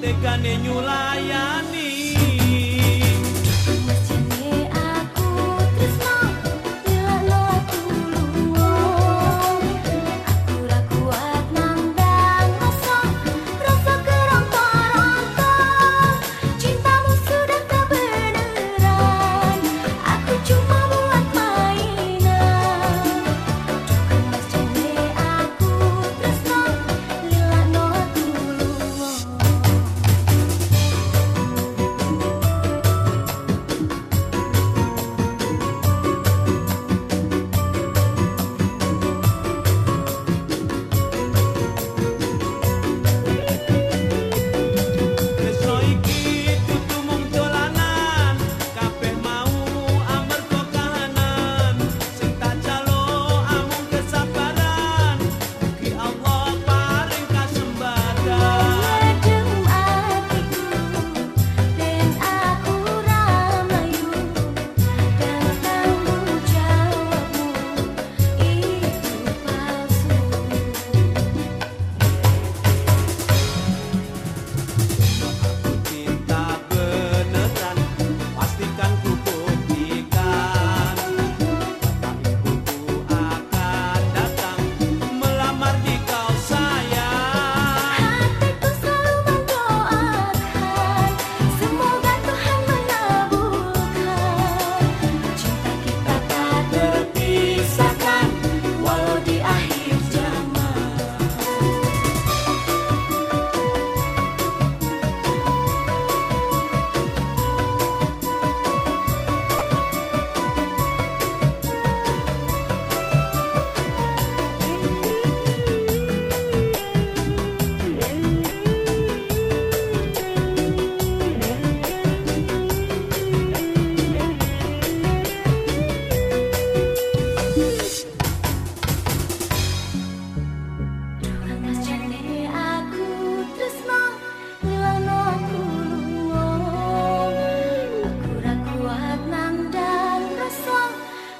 tekane nyulayani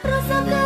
rasakan